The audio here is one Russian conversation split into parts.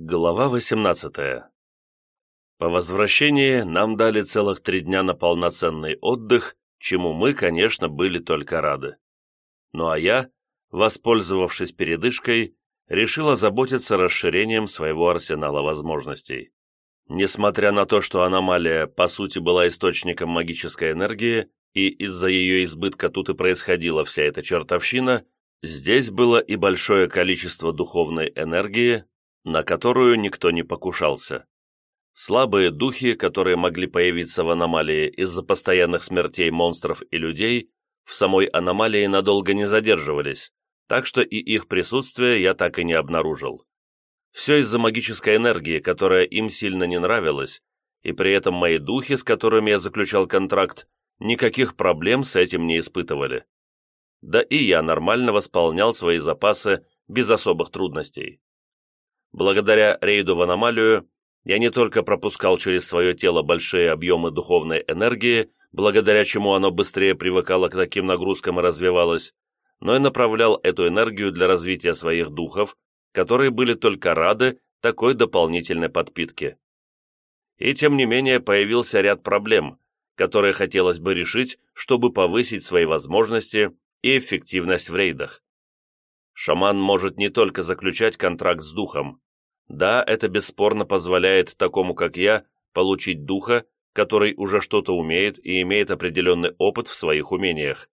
Глава 18 По возвращении нам дали целых три дня на полноценный отдых, чему мы, конечно, были только рады. Ну а я, воспользовавшись передышкой, решил озаботиться расширением своего арсенала возможностей. Несмотря на то, что аномалия, по сути, была источником магической энергии, и из-за ее избытка тут и происходила вся эта чертовщина, здесь было и большое количество духовной энергии, на которую никто не покушался. Слабые духи, которые могли появиться в аномалии из-за постоянных смертей монстров и людей, в самой аномалии надолго не задерживались, так что и их присутствие я так и не обнаружил. Все из-за магической энергии, которая им сильно не нравилась, и при этом мои духи, с которыми я заключал контракт, никаких проблем с этим не испытывали. Да и я нормально восполнял свои запасы без особых трудностей. Благодаря рейду в аномалию я не только пропускал через свое тело большие объемы духовной энергии, благодаря чему оно быстрее привыкало к таким нагрузкам и развивалось, но и направлял эту энергию для развития своих духов, которые были только рады такой дополнительной подпитке. И тем не менее появился ряд проблем, которые хотелось бы решить, чтобы повысить свои возможности и эффективность в рейдах. Шаман может не только заключать контракт с духом. Да, это бесспорно позволяет такому, как я, получить духа, который уже что-то умеет и имеет определенный опыт в своих умениях.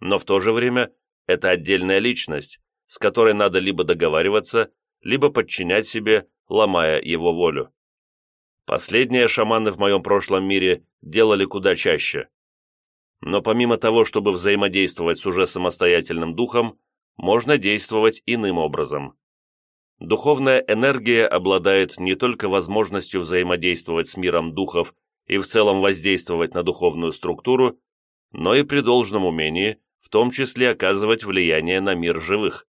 Но в то же время это отдельная личность, с которой надо либо договариваться, либо подчинять себе, ломая его волю. Последние шаманы в моем прошлом мире делали куда чаще. Но помимо того, чтобы взаимодействовать с уже самостоятельным духом, можно действовать иным образом. Духовная энергия обладает не только возможностью взаимодействовать с миром духов и в целом воздействовать на духовную структуру, но и при должном умении, в том числе оказывать влияние на мир живых.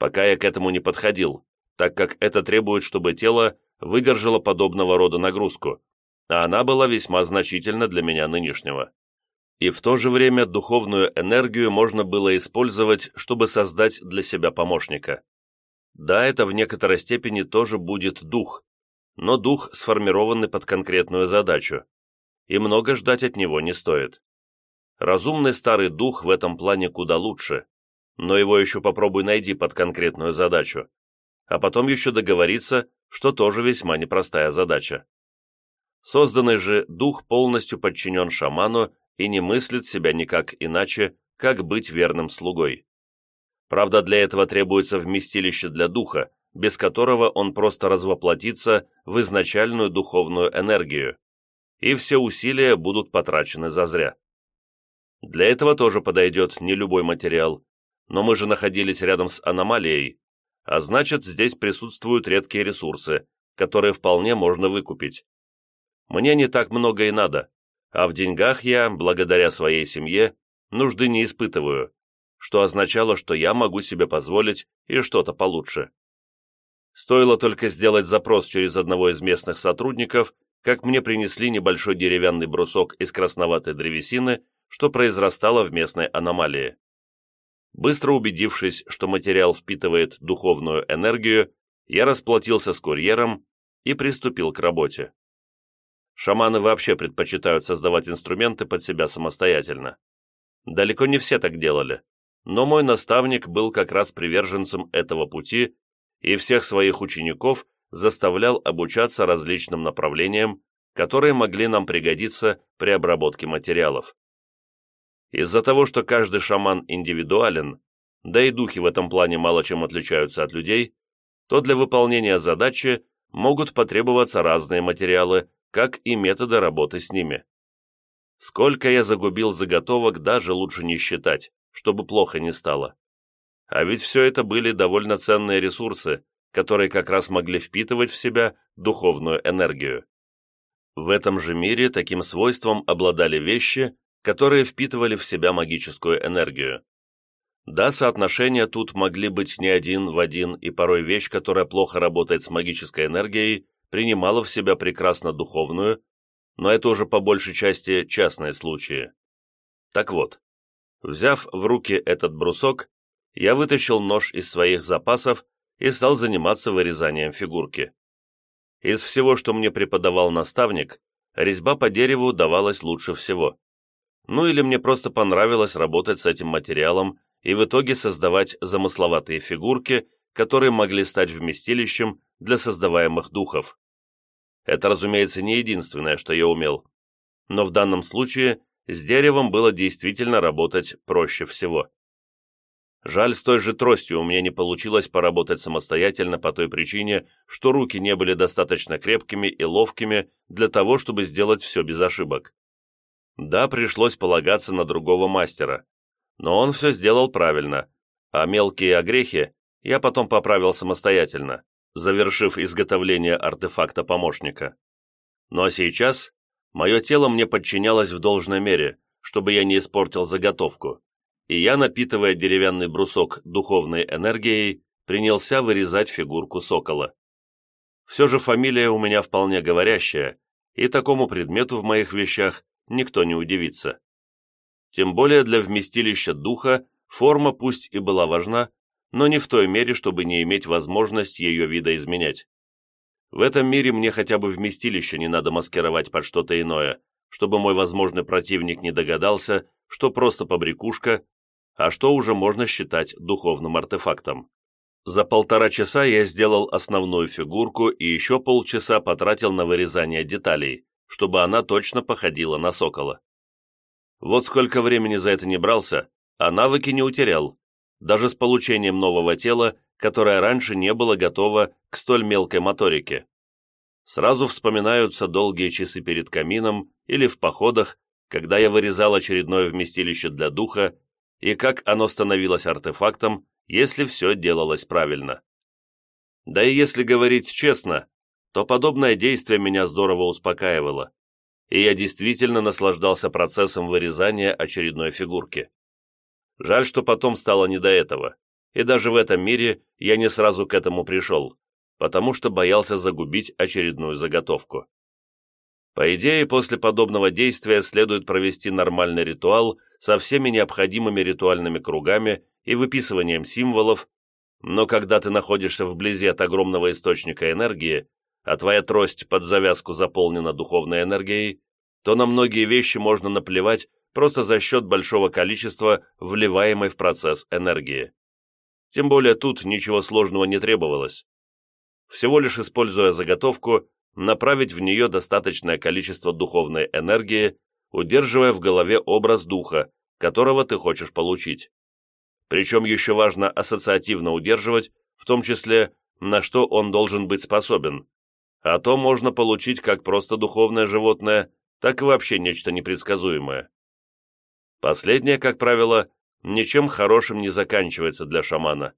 Пока я к этому не подходил, так как это требует, чтобы тело выдержало подобного рода нагрузку, а она была весьма значительна для меня нынешнего и в то же время духовную энергию можно было использовать, чтобы создать для себя помощника. Да, это в некоторой степени тоже будет дух, но дух сформированный под конкретную задачу, и много ждать от него не стоит. Разумный старый дух в этом плане куда лучше, но его еще попробуй найди под конкретную задачу, а потом еще договориться, что тоже весьма непростая задача. Созданный же дух полностью подчинен шаману и не мыслит себя никак иначе, как быть верным слугой. Правда, для этого требуется вместилище для духа, без которого он просто развоплотится в изначальную духовную энергию, и все усилия будут потрачены зазря. Для этого тоже подойдет не любой материал, но мы же находились рядом с аномалией, а значит, здесь присутствуют редкие ресурсы, которые вполне можно выкупить. Мне не так много и надо, а в деньгах я, благодаря своей семье, нужды не испытываю, что означало, что я могу себе позволить и что-то получше. Стоило только сделать запрос через одного из местных сотрудников, как мне принесли небольшой деревянный брусок из красноватой древесины, что произрастало в местной аномалии. Быстро убедившись, что материал впитывает духовную энергию, я расплатился с курьером и приступил к работе. Шаманы вообще предпочитают создавать инструменты под себя самостоятельно. Далеко не все так делали, но мой наставник был как раз приверженцем этого пути и всех своих учеников заставлял обучаться различным направлениям, которые могли нам пригодиться при обработке материалов. Из-за того, что каждый шаман индивидуален, да и духи в этом плане мало чем отличаются от людей, то для выполнения задачи могут потребоваться разные материалы, как и методы работы с ними. Сколько я загубил заготовок, даже лучше не считать, чтобы плохо не стало. А ведь все это были довольно ценные ресурсы, которые как раз могли впитывать в себя духовную энергию. В этом же мире таким свойством обладали вещи, которые впитывали в себя магическую энергию. Да, соотношения тут могли быть не один в один, и порой вещь, которая плохо работает с магической энергией, принимала в себя прекрасно духовную, но это уже по большей части частные случаи. Так вот, взяв в руки этот брусок, я вытащил нож из своих запасов и стал заниматься вырезанием фигурки. Из всего, что мне преподавал наставник, резьба по дереву давалась лучше всего. Ну или мне просто понравилось работать с этим материалом и в итоге создавать замысловатые фигурки, которые могли стать вместилищем для создаваемых духов. Это, разумеется, не единственное, что я умел. Но в данном случае с деревом было действительно работать проще всего. Жаль, с той же тростью у меня не получилось поработать самостоятельно по той причине, что руки не были достаточно крепкими и ловкими для того, чтобы сделать все без ошибок. Да, пришлось полагаться на другого мастера, но он все сделал правильно, а мелкие огрехи я потом поправил самостоятельно, завершив изготовление артефакта помощника. Ну а сейчас мое тело мне подчинялось в должной мере, чтобы я не испортил заготовку, и я, напитывая деревянный брусок духовной энергией, принялся вырезать фигурку сокола. Все же фамилия у меня вполне говорящая, и такому предмету в моих вещах никто не удивится. Тем более для вместилища духа форма пусть и была важна, но не в той мере, чтобы не иметь возможность ее видоизменять. В этом мире мне хотя бы вместилище не надо маскировать под что-то иное, чтобы мой возможный противник не догадался, что просто побрякушка, а что уже можно считать духовным артефактом. За полтора часа я сделал основную фигурку и еще полчаса потратил на вырезание деталей, чтобы она точно походила на сокола. Вот сколько времени за это не брался, а навыки не утерял, даже с получением нового тела, которое раньше не было готово к столь мелкой моторике. Сразу вспоминаются долгие часы перед камином или в походах, когда я вырезал очередное вместилище для духа, и как оно становилось артефактом, если все делалось правильно. Да и если говорить честно, то подобное действие меня здорово успокаивало, и я действительно наслаждался процессом вырезания очередной фигурки. Жаль, что потом стало не до этого, и даже в этом мире я не сразу к этому пришел, потому что боялся загубить очередную заготовку. По идее, после подобного действия следует провести нормальный ритуал со всеми необходимыми ритуальными кругами и выписыванием символов, но когда ты находишься вблизи от огромного источника энергии, а твоя трость под завязку заполнена духовной энергией, то на многие вещи можно наплевать просто за счет большого количества вливаемой в процесс энергии. Тем более тут ничего сложного не требовалось. Всего лишь используя заготовку, направить в нее достаточное количество духовной энергии, удерживая в голове образ духа, которого ты хочешь получить. Причем еще важно ассоциативно удерживать, в том числе, на что он должен быть способен, а то можно получить как просто духовное животное, так и вообще нечто непредсказуемое. Последнее, как правило, ничем хорошим не заканчивается для шамана,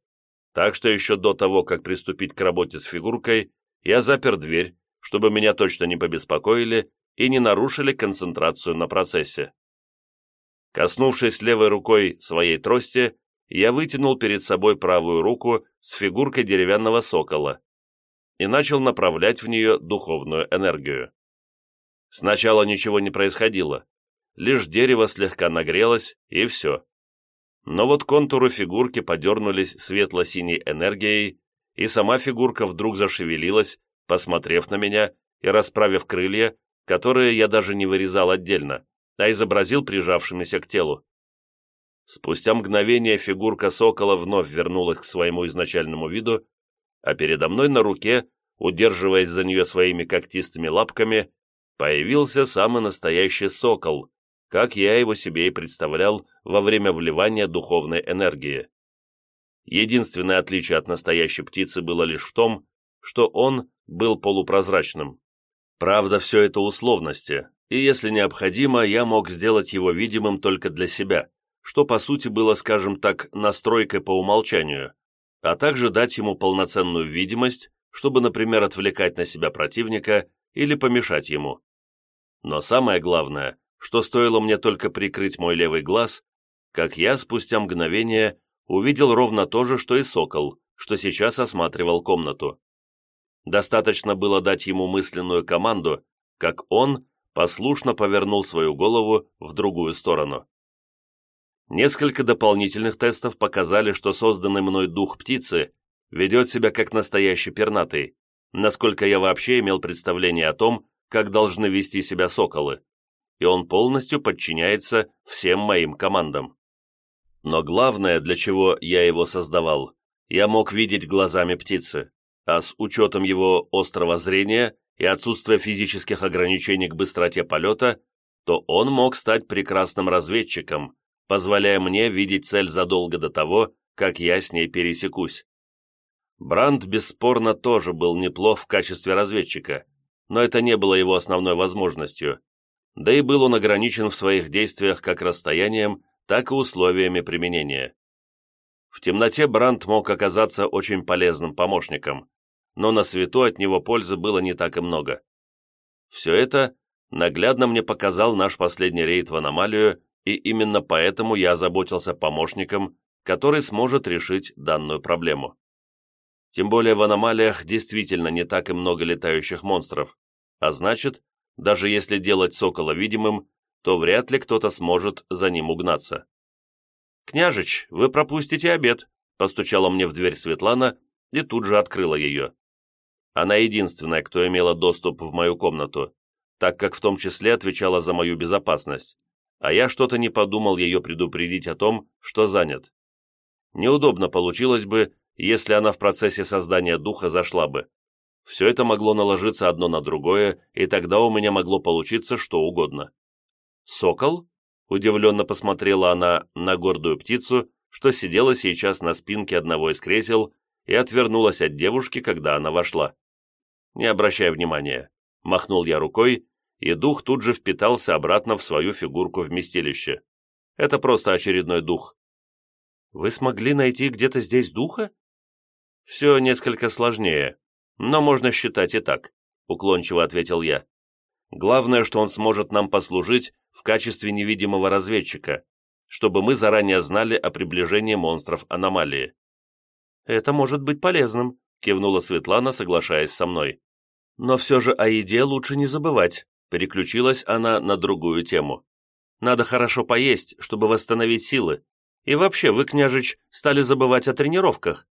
так что еще до того, как приступить к работе с фигуркой, я запер дверь, чтобы меня точно не побеспокоили и не нарушили концентрацию на процессе. Коснувшись левой рукой своей трости, я вытянул перед собой правую руку с фигуркой деревянного сокола, и начал направлять в нее духовную энергию. Сначала ничего не происходило, лишь дерево слегка нагрелось, и все. Но вот контуры фигурки подернулись светло-синей энергией, и сама фигурка вдруг зашевелилась, посмотрев на меня и расправив крылья, которые я даже не вырезал отдельно, а изобразил прижавшимися к телу. Спустя мгновение фигурка сокола вновь вернулась к своему изначальному виду а передо мной на руке, удерживаясь за нее своими когтистыми лапками, появился самый настоящий сокол, как я его себе и представлял во время вливания духовной энергии. Единственное отличие от настоящей птицы было лишь в том, что он был полупрозрачным. Правда, все это условности, и если необходимо, я мог сделать его видимым только для себя, что по сути было, скажем так, настройкой по умолчанию, а также дать ему полноценную видимость, чтобы, например, отвлекать на себя противника или помешать ему. Но самое главное, что стоило мне только прикрыть мой левый глаз, как я спустя мгновение увидел ровно то же, что и сокол, что сейчас осматривал комнату. Достаточно было дать ему мысленную команду, как он послушно повернул свою голову в другую сторону. Несколько дополнительных тестов показали, что созданный мной дух птицы Ведет себя как настоящий пернатый, насколько я вообще имел представление о том, как должны вести себя соколы, и он полностью подчиняется всем моим командам. Но главное, для чего я его создавал, я мог видеть глазами птицы, а с учетом его острого зрения и отсутствия физических ограничений к быстроте полета, то он мог стать прекрасным разведчиком, позволяя мне видеть цель задолго до того, как я с ней пересекусь. Бранд бесспорно тоже был неплох в качестве разведчика, но это не было его основной возможностью, да и был он ограничен в своих действиях как расстоянием, так и условиями применения. В темноте Бранд мог оказаться очень полезным помощником, но на свету от него пользы было не так и много. Все это наглядно мне показал наш последний рейд в аномалию, и именно поэтому я озаботился помощником, который сможет решить данную проблему. Тем более в аномалиях действительно не так и много летающих монстров, а значит, даже если делать сокола видимым, то вряд ли кто-то сможет за ним угнаться. «Княжич, вы пропустите обед», — постучала мне в дверь Светлана и тут же открыла ее. Она единственная, кто имела доступ в мою комнату, так как в том числе отвечала за мою безопасность, а я что-то не подумал ее предупредить о том, что занят. Неудобно получилось бы, если она в процессе создания духа зашла бы. Все это могло наложиться одно на другое, и тогда у меня могло получиться что угодно. «Сокол?» — удивленно посмотрела она на гордую птицу, что сидела сейчас на спинке одного из кресел и отвернулась от девушки, когда она вошла. «Не обращай внимания», — махнул я рукой, и дух тут же впитался обратно в свою фигурку вместилище. «Это просто очередной дух». «Вы смогли найти где-то здесь духа?» «Все несколько сложнее, но можно считать и так», — уклончиво ответил я. «Главное, что он сможет нам послужить в качестве невидимого разведчика, чтобы мы заранее знали о приближении монстров аномалии». «Это может быть полезным», — кивнула Светлана, соглашаясь со мной. «Но все же о еде лучше не забывать», — переключилась она на другую тему. «Надо хорошо поесть, чтобы восстановить силы. И вообще, вы, княжич, стали забывать о тренировках».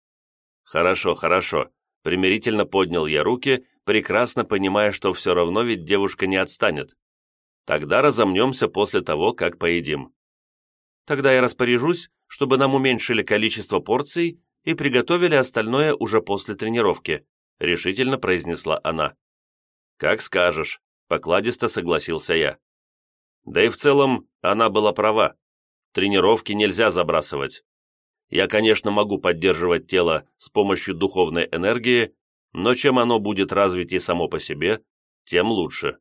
«Хорошо, хорошо», — примирительно поднял я руки, прекрасно понимая, что все равно ведь девушка не отстанет. «Тогда разомнемся после того, как поедим». «Тогда я распоряжусь, чтобы нам уменьшили количество порций и приготовили остальное уже после тренировки», решительно произнесла она. «Как скажешь», — покладисто согласился я. Да и в целом она была права. Тренировки нельзя забрасывать. Я, конечно, могу поддерживать тело с помощью духовной энергии, но чем оно будет развить и само по себе, тем лучше.